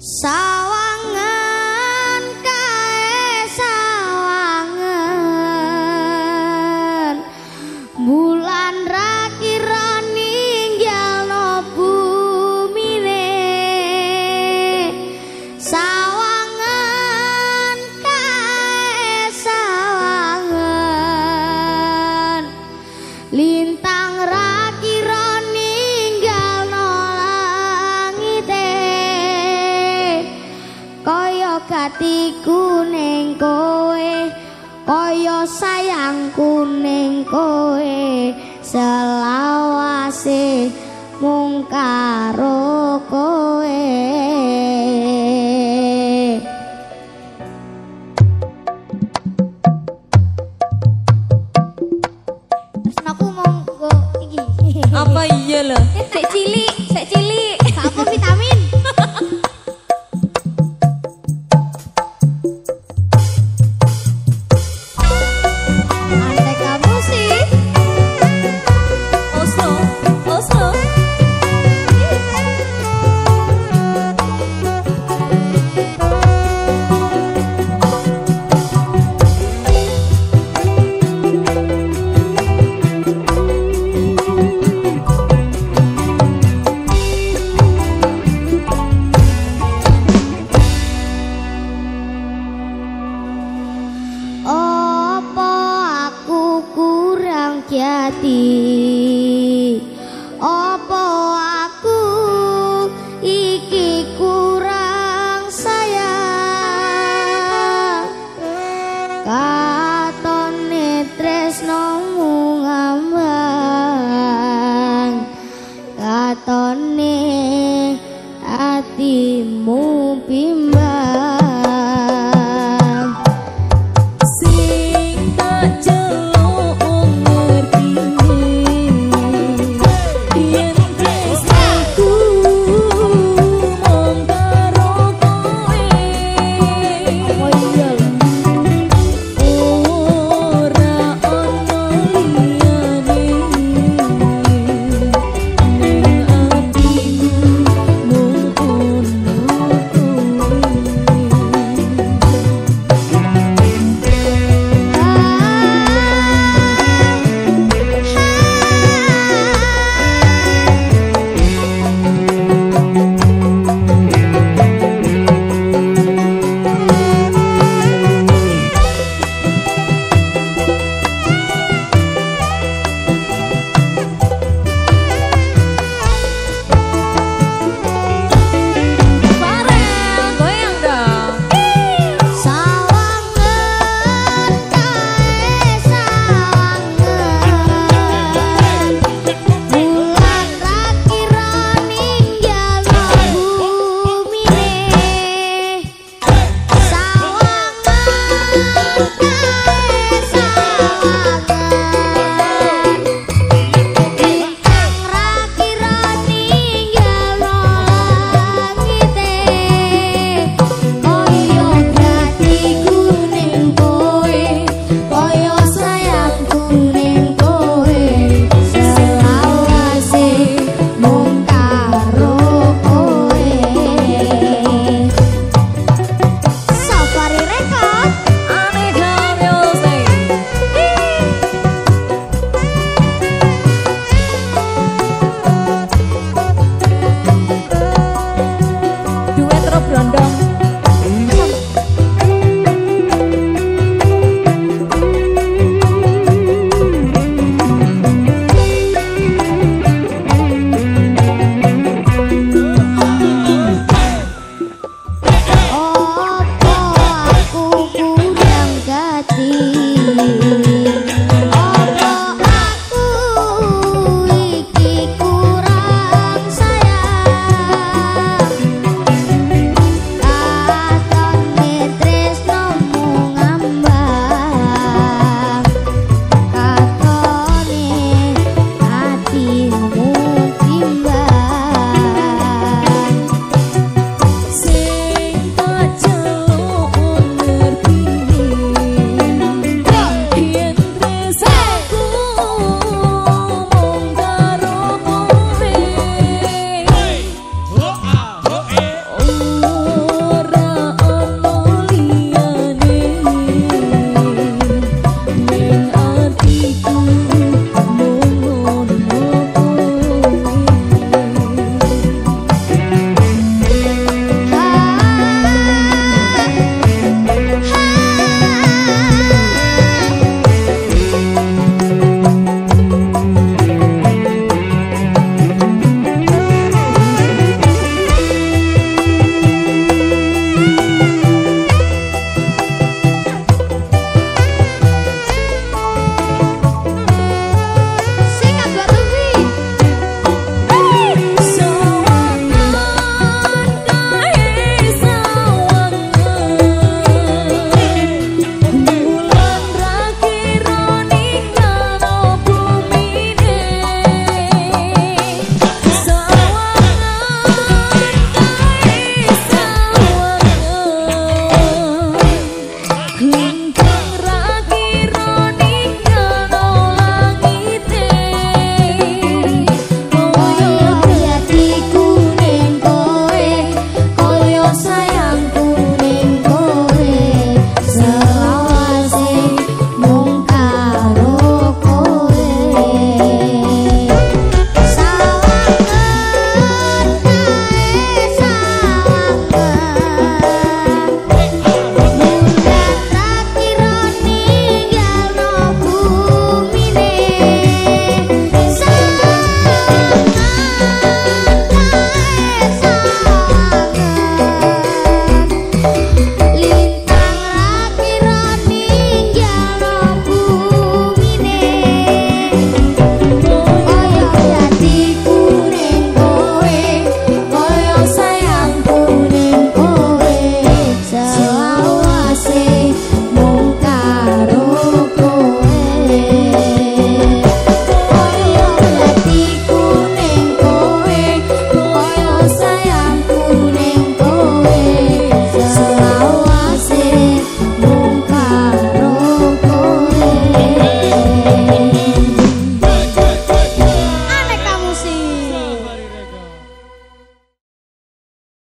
少 sayangku ning kowe selawase mung karo kowe Apa iya lho? sakyati opo aku iki kurang saya katone tresnomu ngambang. Katone atimu bimbang. Come, come. 里